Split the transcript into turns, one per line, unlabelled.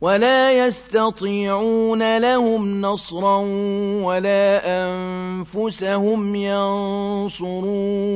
ولا يستطيعون لهم نصرا ولا أنفسهم ينصرون